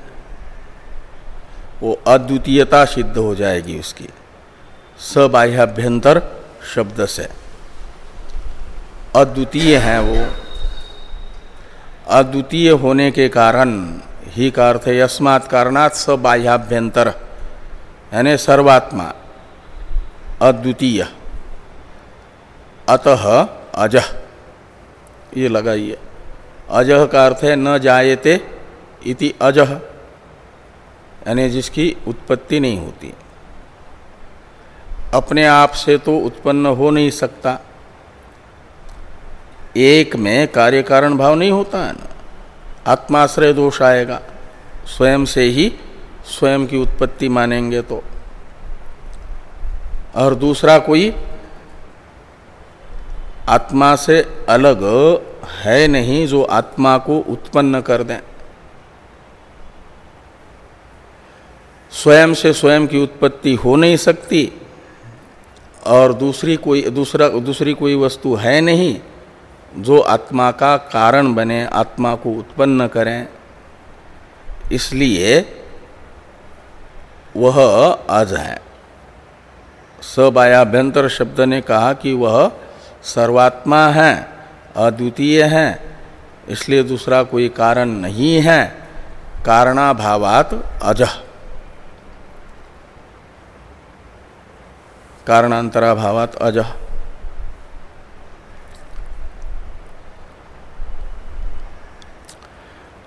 वो अद्वितीयता सिद्ध हो जाएगी उसकी। सब सबाह्याभ्यंतर शब्द से। अद्वितीय है वो। अद्वितीय होने के कारण ही का अर्थ है, यस्मात् कारणात सबाह्याभ्यंतर यानी सर्वात्मा, अद्वितीय। अतः अजह ये लगाइए। अजह का अर्थ है, न जायते इति अजह यानी जिसकी उत्पत्ति नहीं होती। अपने आप से तो उत्पन्न हो नहीं सकता। एक में कार्य कारण भाव नहीं होता है ना। आत्माश्रय दोष आएगा। स्वयं से ही स्वयं की उत्पत्ति मानेंगे तो। और दूसरा कोई आत्मा से अलग है नहीं जो आत्मा को उत्पन्न कर दें। स्वयं से स्वयं की उत्पत्ति हो नहीं सकती और दूसरी कोई, दूसरा, दूसरी कोई वस्तु है नहीं जो आत्मा का कारण बने, आत्मा को उत्पन्न करें, इसलिए वह अज है। सबायाभ्यंतर शब्द ने कहा कि वह सर्वात्मा है, अद्वितीय है, इसलिए दूसरा कोई कारण नहीं है। कारणाभावात अजह कारणांतराभावात अजह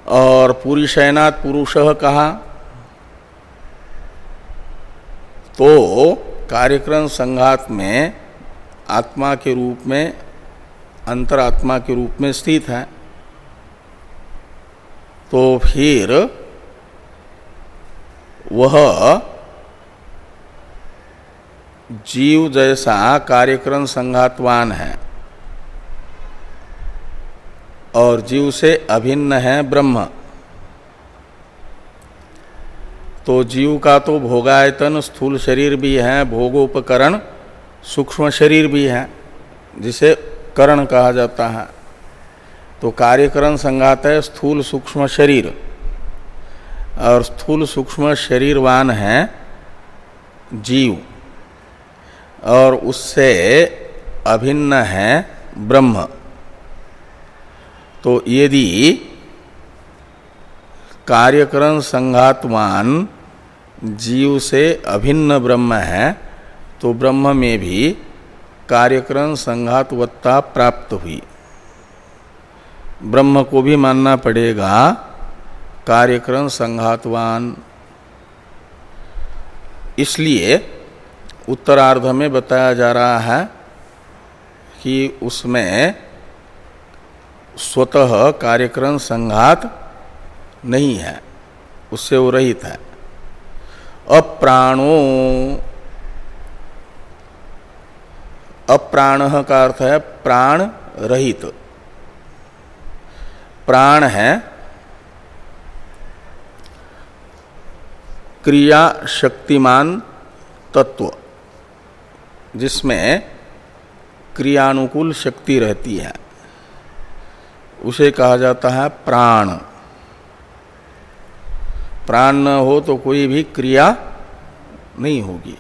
और पूरी शयनाथ पुरुष कहा तो कार्यक्रम संघात में आत्मा के रूप में, अंतरात्मा के रूप में स्थित है। तो फिर वह जीव जैसा कार्यक्रम संघातवान है। और जीव से अभिन्न है ब्रह्म। तो जीव का तो भोगायतन स्थूल शरीर भी है, भोगोपकरण सूक्ष्म शरीर भी है, जिसे करण कहा जाता है। तो कार्यकरण संघात है स्थूल सूक्ष्म शरीर। और स्थूल सूक्ष्म शरीरवान है जीव। और उससे अभिन्न है ब्रह्म। तो यदि कार्यकरण संघातवान जीव से अभिन्न ब्रह्म है तो ब्रह्म में भी कार्यकरण संघातवत्ता प्राप्त हुई। ब्रह्म को भी मानना पड़ेगा, कार्यकरण संघातवान। इसलिए उत्तरार्ध में बताया जा रहा है कि उसमें स्वतः कार्यक्रम संघात नहीं है, उससे वो रहित है। अप्राणो। अप्राण का अर्थ है प्राण रहित। प्राण है क्रिया शक्तिमान तत्व, जिसमें क्रियानुकूल शक्ति रहती है। उसे कहा जाता है प्राण। प्राण न हो तो कोई भी क्रिया नहीं होगी।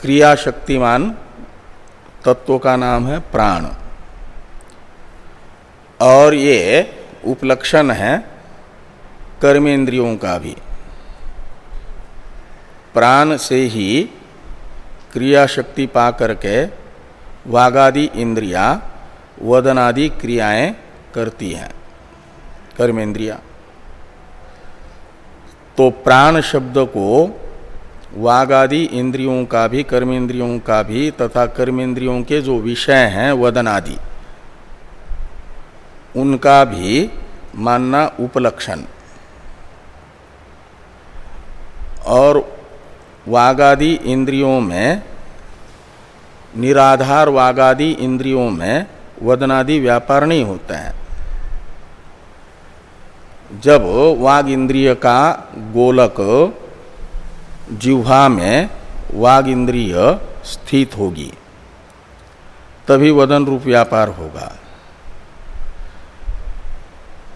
क्रिया शक्तिमान तत्व का नाम है प्राण। और ये उपलक्षण है कर्मेंद्रियों का भी। प्राण से ही क्रिया शक्ति पा करके वागादि इंद्रिया वदनादि क्रियाएँ करती हैं, कर्मेंद्रिया। तो प्राण शब्द को वागादि इंद्रियों का भी, कर्मेंद्रियों का भी, तथा कर्मेंद्रियों के जो विषय हैं, वदनादि, उनका भी मानना उपलक्षण। और वागादि इंद्रियों में, निराधार वागादि इंद्रियों में वदनादि व्यापार नहीं होता है। जब वाग इंद्रिय का गोलक जिह्वा में वाग इंद्रिय स्थित होगी, तभी वदन रूप व्यापार होगा।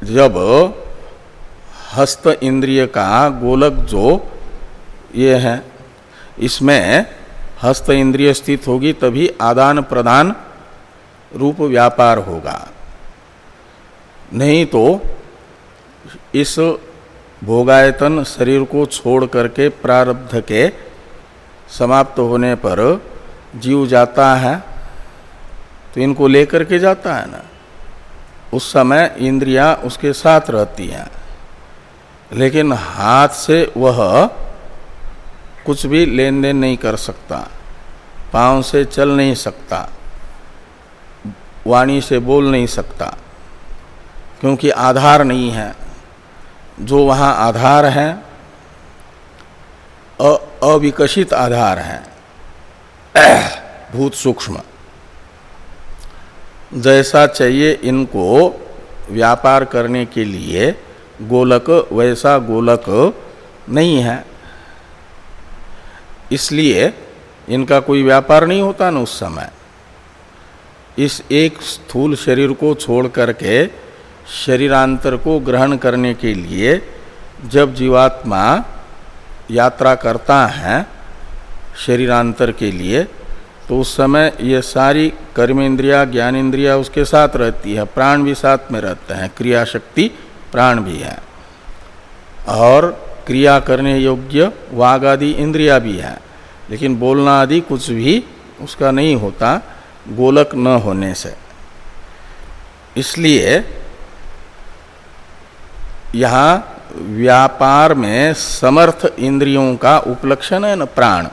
जब हस्त इंद्रिय का गोलक जो ये है, इसमें हस्त इंद्रिय स्थित होगी, तभी आदान प्रदान रूप व्यापार होगा। नहीं तो इस भोगायतन शरीर को छोड़ करके प्रारब्ध के समाप्त होने पर जीव जाता है तो इनको लेकर के जाता है ना। उस समय इंद्रियाँ उसके साथ रहती हैं, लेकिन हाथ से वह कुछ भी लेन देन नहीं कर सकता, पाँव से चल नहीं सकता। वाणी से बोल नहीं सकता, क्योंकि आधार नहीं है। जो वहाँ आधार है अविकसित आधार है। भूत सूक्ष्म। जैसा चाहिए इनको व्यापार करने के लिए गोलक, वैसा गोलक नहीं है। इसलिए इनका कोई व्यापार नहीं होता ना उस समय। इस एक स्थूल शरीर को छोड़ करके शरीरांतर को ग्रहण करने के लिए जब जीवात्मा यात्रा करता है शरीरांतर के लिए तो उस समय ये सारी कर्मेंद्रिया ज्ञानेन्द्रिया उसके साथ रहती है, प्राण भी साथ में रहते हैं क्रिया शक्ति प्राण भी है। और क्रिया करने योग्य वाघ आदि इंद्रिया भी है, लेकिन बोलना आदि कुछ भी उसका नहीं होता। गोलक न होने से। इसलिए यहाँ व्यापार में समर्थ इंद्रियों का उपलक्षण है न प्राण।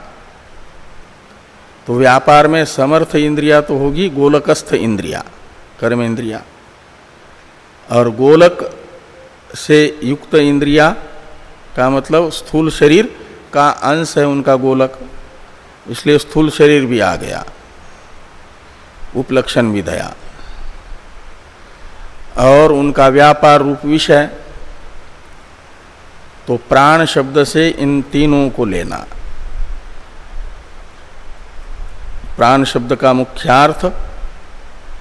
तो व्यापार में समर्थ इंद्रिया तो होगी, गोलकस्थ इंद्रिया कर्म इंद्रिया और गोलक से युक्त इंद्रिया का मतलब स्थूल शरीर का अंश है उनका गोलक। इसलिए स्थूल शरीर भी आ गया। उपलक्षण विधया और उनका व्यापार रूप विषय तो प्राण शब्द से इन तीनों को लेना। प्राण शब्द का मुख्यार्थ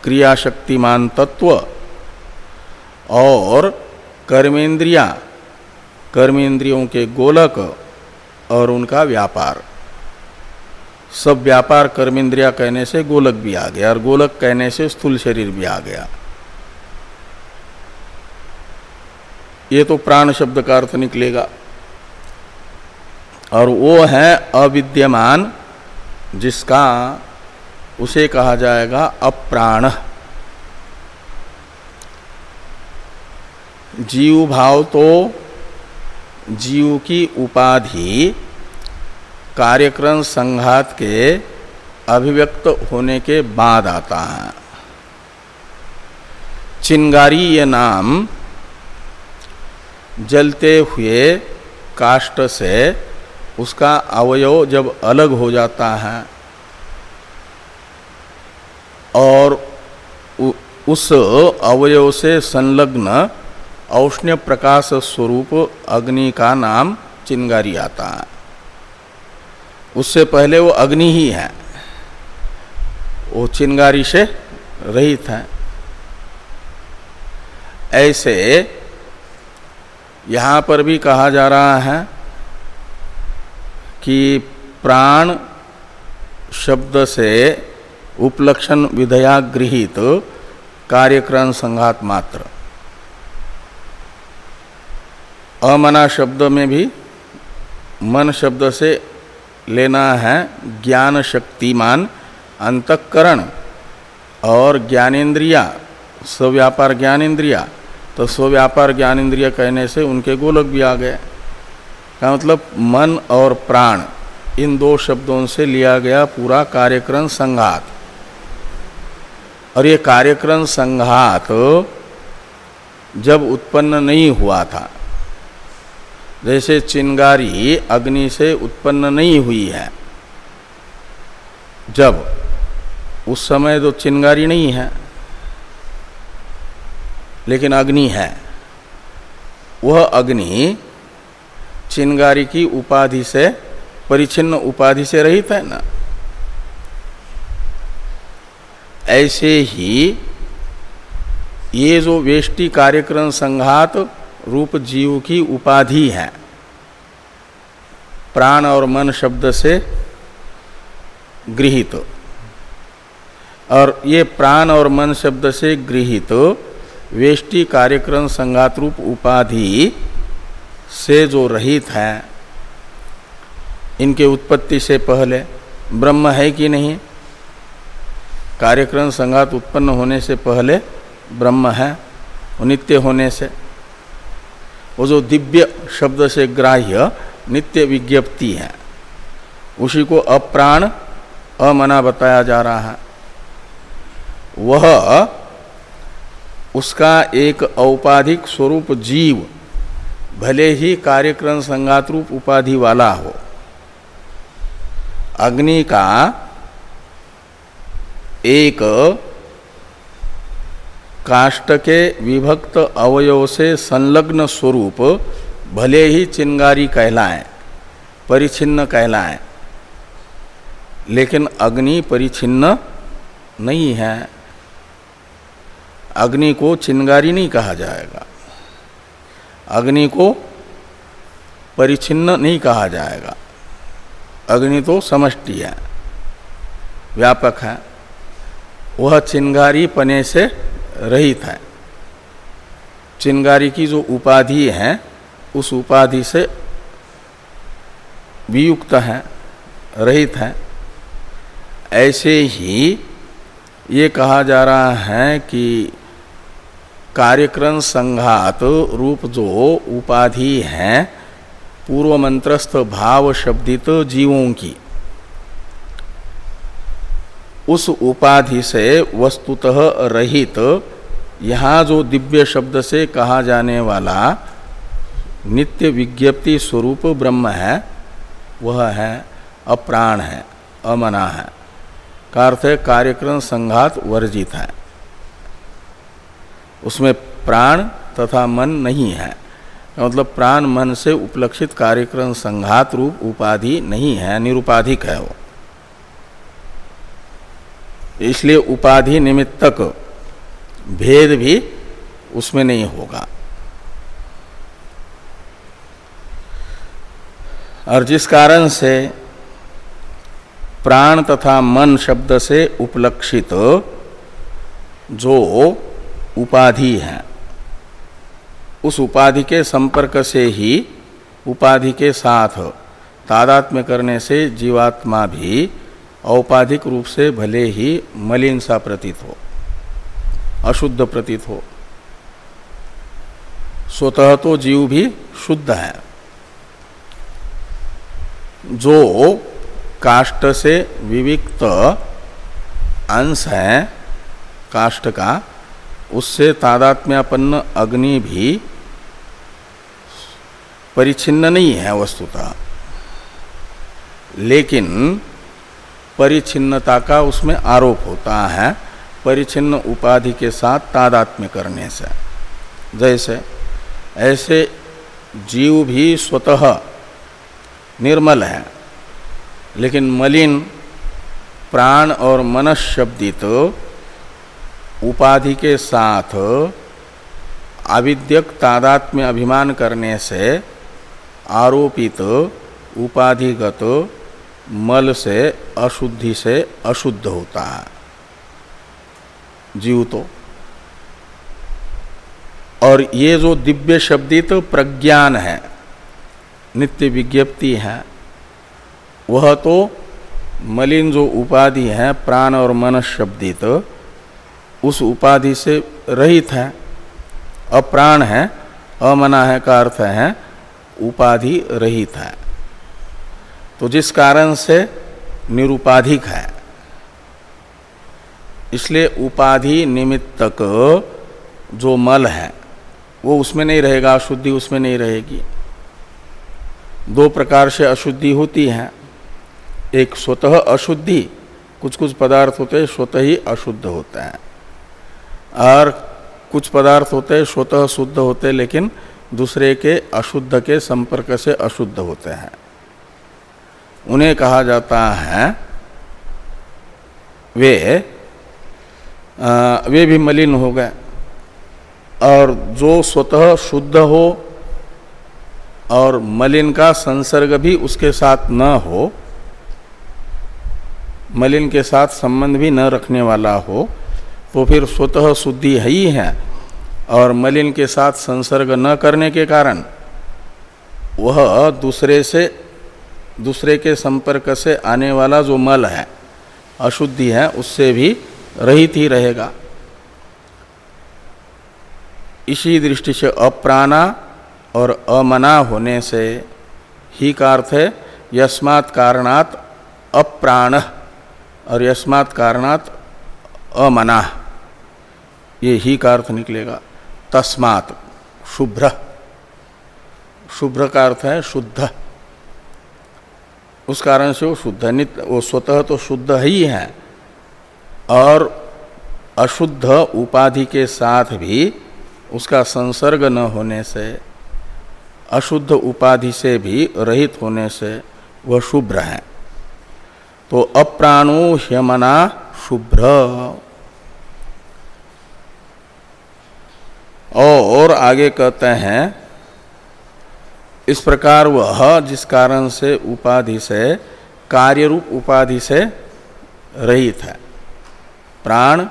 क्रिया शक्तिमान तत्व और कर्मेंद्रिया, कर्मेंद्रियों के गोलक और उनका व्यापार। सब व्यापार कर्मेंद्रिया कहने से गोलक भी आ गया और गोलक कहने से स्थूल शरीर भी आ गया। ये तो प्राण शब्द का अर्थ निकलेगा। और वो है अविद्यमान, जिसका उसे कहा जाएगा अप्राण। जीव भाव तो जीव की उपाधि कार्यक्रम संघात के अभिव्यक्त होने के बाद आता है। चिंगारी ये नाम जलते हुए काष्ट से उसका अवयव जब अलग हो जाता है और उस अवयव से संलग्न औष्ण्य प्रकाश स्वरूप अग्नि का नाम चिंगारी आता है। उससे पहले वो अग्नि ही है। वो चिंगारी से रहित है। ऐसे यहाँ पर भी कहा जा रहा है कि प्राण शब्द से उपलक्षण विधया गृहित कार्यक्रम संघात मात्र। अमना शब्द में भी मन शब्द से लेना है ज्ञान शक्तिमान अंतकरण और ज्ञानेन्द्रिया स्व्यापार ज्ञानेन्द्रिया। तो स्व्यापार ज्ञानेन्द्रिय कहने से उनके गोलक भी आ गए। का मतलब मन और प्राण, इन दो शब्दों से लिया गया पूरा कार्यक्रम संघात। और ये कार्यक्रम संघात जब उत्पन्न नहीं हुआ था जैसे चिंगारी अग्नि से उत्पन्न नहीं हुई है, जब उस समय तो चिंगारी नहीं है, लेकिन अग्नि है। वह अग्नि चिंगारी की उपाधि से, परिचिन्न उपाधि से रहित है ना। ऐसे ही ये जो वेष्टि कार्यक्रम संघात रूप जीव की उपाधि है। प्राण और मन शब्द से गृहित। और ये प्राण और मन शब्द से गृहित, वेष्टि कार्यक्रम संघात रूप उपाधि से जो रहित है, इनके उत्पत्ति से पहले ब्रह्म है कि नहीं? कार्यक्रम संघात उत्पन्न होने से पहले ब्रह्म है, नित्य होने से। वो जो दिव्य शब्द से ग्राह्य नित्य विज्ञप्ति है। उसी को अप्राण अमना बताया जा रहा है। वह उसका एक औपाधिक स्वरूप जीव, भले ही कार्यक्रम संगात रूप उपाधि वाला हो। अग्नि का एक काष्ट के विभक्त अवयव से संलग्न स्वरूप भले ही चिंगारी कहलाएँ, परिचिन्न कहलाएँ, लेकिन अग्नि परिचिन्न नहीं है। अग्नि को चिंगारी नहीं कहा जाएगा। अग्नि को परिचिन्न नहीं कहा जाएगा। अग्नि तो समष्टि है, व्यापक है। वह चिंगारी पने से रहित है। चिंगारी की जो उपाधि है, उस उपाधि से वियुक्त है, रहित है। ऐसे ही ये कहा जा रहा है कि कार्यक्रम संघात रूप जो उपाधि है पूर्व मंत्रस्थ भाव शब्दित जीवों की। उस उपाधि से वस्तुतः रहित। यहाँ जो दिव्य शब्द से कहा जाने वाला नित्य विज्ञप्ति स्वरूप ब्रह्म है, वह है अप्राण है, अमना है। का अर्थ है कार्यक्रम संघात वर्जित है। उसमें प्राण तथा मन नहीं है। मतलब प्राण मन से उपलक्षित कार्यक्रम संघात रूप उपाधि नहीं है, निरुपाधिक है वो। इसलिए उपाधि निमित्तक भेद भी उसमें नहीं होगा। और जिस कारण से प्राण तथा मन शब्द से उपलक्षित जो उपाधि है, उस उपाधि के संपर्क से ही, उपाधि के साथ, तादात्म्य करने से जीवात्मा भी औपाधिक रूप से भले ही मलिन सा प्रतीत हो, अशुद्ध प्रतीत हो। स्वतः तो जीव भी शुद्ध है। जो काष्ट से विविक्त अंश है, काष्ट का, उससे तादात्म्यापन्न अग्नि भी परिचिन्न नहीं है वस्तुतः। लेकिन परिचिन्नता का उसमें आरोप होता है। परिचिन्न उपाधि के साथ तादात्म्य करने से। जैसे, ऐसे जीव भी स्वतः निर्मल है, लेकिन मलिन, प्राण और मनस शब्दित उपाधि के साथ आविद्यक तादात्म्य अभिमान करने से आरोपित उपाधिगत मल से अशुद्धि से अशुद्ध होता है। जीव तो। और ये जो दिव्य शब्दित प्रज्ञान है, नित्य विज्ञप्ति है, वह तो मलिन जो उपाधि है, प्राण और मन शब्दित, उस उपाधि से रहित है। अप्राण है, अमना है का अर्थ है, उपाधि रहित है। तो जिस कारण से निरुपाधिक है। इसलिए उपाधि निमित्तक जो मल है, वो उसमें नहीं रहेगा, अशुद्धि उसमें नहीं रहेगी। दो प्रकार से अशुद्धि होती है। एक स्वतः अशुद्धि, कुछ कुछ पदार्थ होते हैं, स्वतः ही अशुद्ध होते हैं। और कुछ पदार्थ होते हैं, स्वतः शुद्ध होते लेकिन दूसरे के अशुद्ध के संपर्क से अशुद्ध होते हैं। उन्हें कहा जाता है वे आ, वे भी मलिन हो गए। और जो स्वतः शुद्ध हो और मलिन का संसर्ग भी उसके साथ न हो मलिन के साथ संबंध भी न रखने वाला हो तो फिर स्वतः शुद्धि है ही है। और मलिन के साथ संसर्ग न करने के कारण वह दूसरे से दूसरे के संपर्क से आने वाला जो मल है, अशुद्धि है, उससे भी रहित ही रहेगा। इसी दृष्टि से अप्राणा और अमना होने से ही का अर्थ है, यस्मात् कारणात अप्राण और यस्मात् कारणात अमना। ये ही का अर्थ निकलेगा। तस्मात्, शुभ्र। शुभ्र का अर्थ है शुद्ध। उस कारण से वो शुद्ध नित्य वो स्वतः तो शुद्ध ही है। और अशुद्ध उपाधि के साथ भी उसका संसर्ग न होने से, अशुद्ध उपाधि से भी रहित होने से वह शुभ्र है। तो अप्राणो ह्यमना शुभ्र। और आगे कहते हैं इस प्रकार वह जिस कारण से उपाधि से कार्य रूप उपाधि से रहित है। प्राण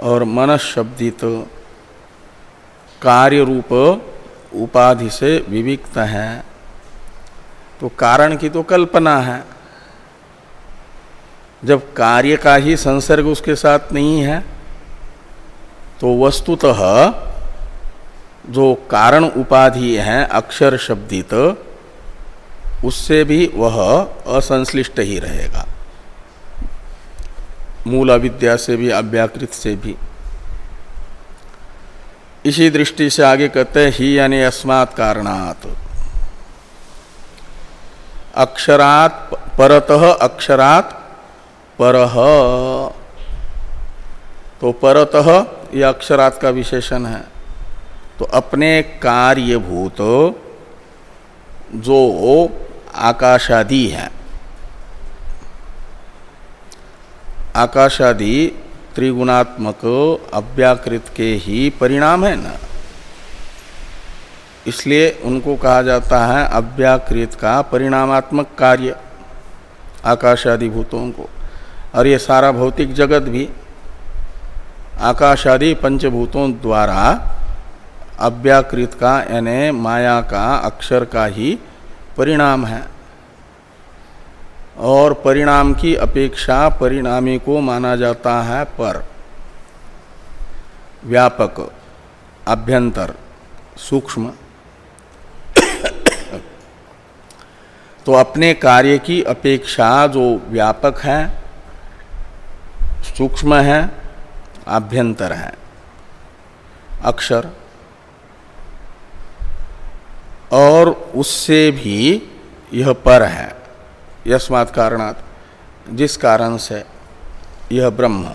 और मन शब्दित कार्य रूप उपाधि से विविक्त है। तो कारण की तो कल्पना है। जब कार्य का ही संसर्ग उसके साथ नहीं है तो वस्तुतः जो कारण उपाधि है, अक्षर शब्दित, उससे भी वह असंश्लिष्ट ही रहेगा। मूल अविद्या से भी, अव्याकृत से भी। इसी दृष्टि से आगे कहते हैं, ही यानी अस्मात् कारणात। अक्षरात परतः, अक्षरात परह तो परतः यह अक्षरात का विशेषण है। तो अपने कार्यभूत जो आकाशादि है। आकाशादि त्रिगुणात्मक अव्याकृत के ही परिणाम है ना। इसलिए उनको कहा जाता है अव्याकृत का परिणामात्मक कार्य आकाशादि भूतों को। और ये सारा भौतिक जगत भी आकाशादि पंचभूतों द्वारा अव्याकृत का, यानी माया का, अक्षर का ही परिणाम है। और परिणाम की अपेक्षा परिणामी को माना जाता है पर। व्यापक, अभ्यंतर, सूक्ष्म। तो अपने कार्य की अपेक्षा जो व्यापक है, सूक्ष्म है आभ्यंतर है। अक्षर और उससे भी यह पर है। यस्मात् कारणात, जिस कारण से यह ब्रह्म।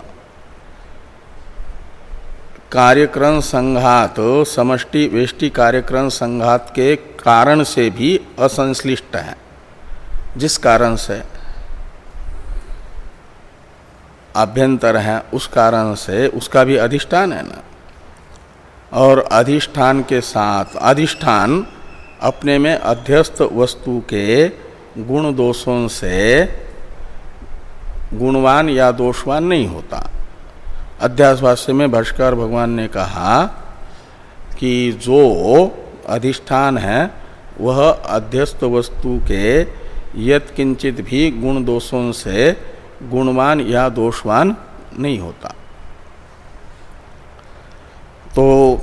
कार्यक्रम संघात, समष्टि वेष्टि कार्यक्रम संघात के कारण से भी असंश्लिष्ट है। जिस कारण से आभ्यंतर है, उस कारण से उसका भी अधिष्ठान है ना। और अधिष्ठान के साथ, अधिष्ठान अपने में अध्यस्त वस्तु के गुण दोषों से गुणवान या दोषवान नहीं होता। अध्यास भाष्य में भाष्कर भगवान ने कहा कि जो अधिष्ठान है, वह अध्यस्त वस्तु के यत किंचित भी गुण दोषों से गुणवान या दोषवान नहीं होता। तो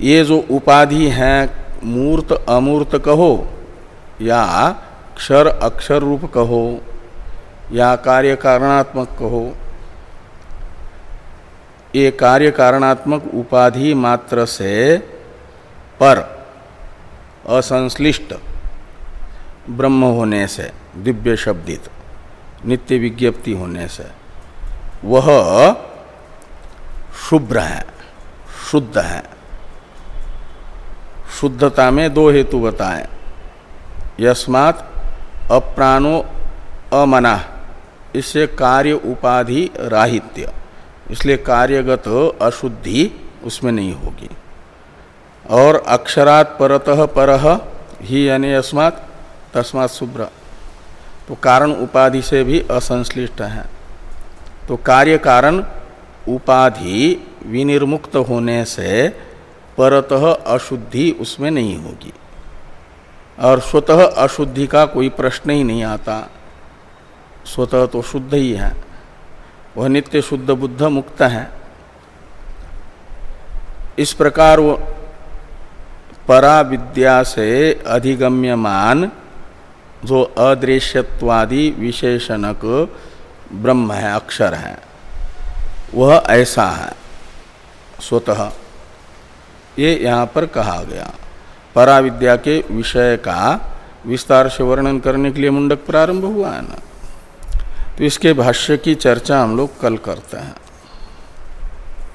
ये जो उपाधि है मूर्त अमूर्त कहो या क्षर अक्षर रूप कहो या कार्य कारणात्मक कहो, ये कार्य कारणात्मक उपाधि मात्र से पर असंश्लिष्ट ब्रह्म होने से, दिव्य शब्दित, नित्य विज्ञप्ति होने से, वह शुभ्र है, शुद्ध है। शुद्धता में दो हेतु बताएँ। यस्मात अप्राणो अमना, इससे कार्य उपाधि राहित्य। इसलिए कार्यगत अशुद्धि उसमें नहीं होगी। और अक्षरात परतः परह ही यानी अस्मात् तस्मात् शुभ्र। तो कारण उपाधि से भी असंश्लिष्ट है। तो कार्य कारण उपाधि विनिर्मुक्त होने से परतः अशुद्धि उसमें नहीं होगी। और स्वतः अशुद्धि का कोई प्रश्न ही नहीं आता। स्वतः तो शुद्ध ही है। वह नित्य शुद्ध बुद्ध मुक्त है। इस प्रकार वो परा विद्या से अधिगम्यमान जो अदृश्यत्वादि विशेषणक ब्रह्म है, अक्षर है, वह ऐसा है, स्वतः। ये यहाँ पर कहा गया। पराविद्या के विषय का विस्तार से वर्णन करने के लिए मुंडक प्रारंभ हुआ है ना। तो इसके भाष्य की चर्चा हम लोग कल करते हैं।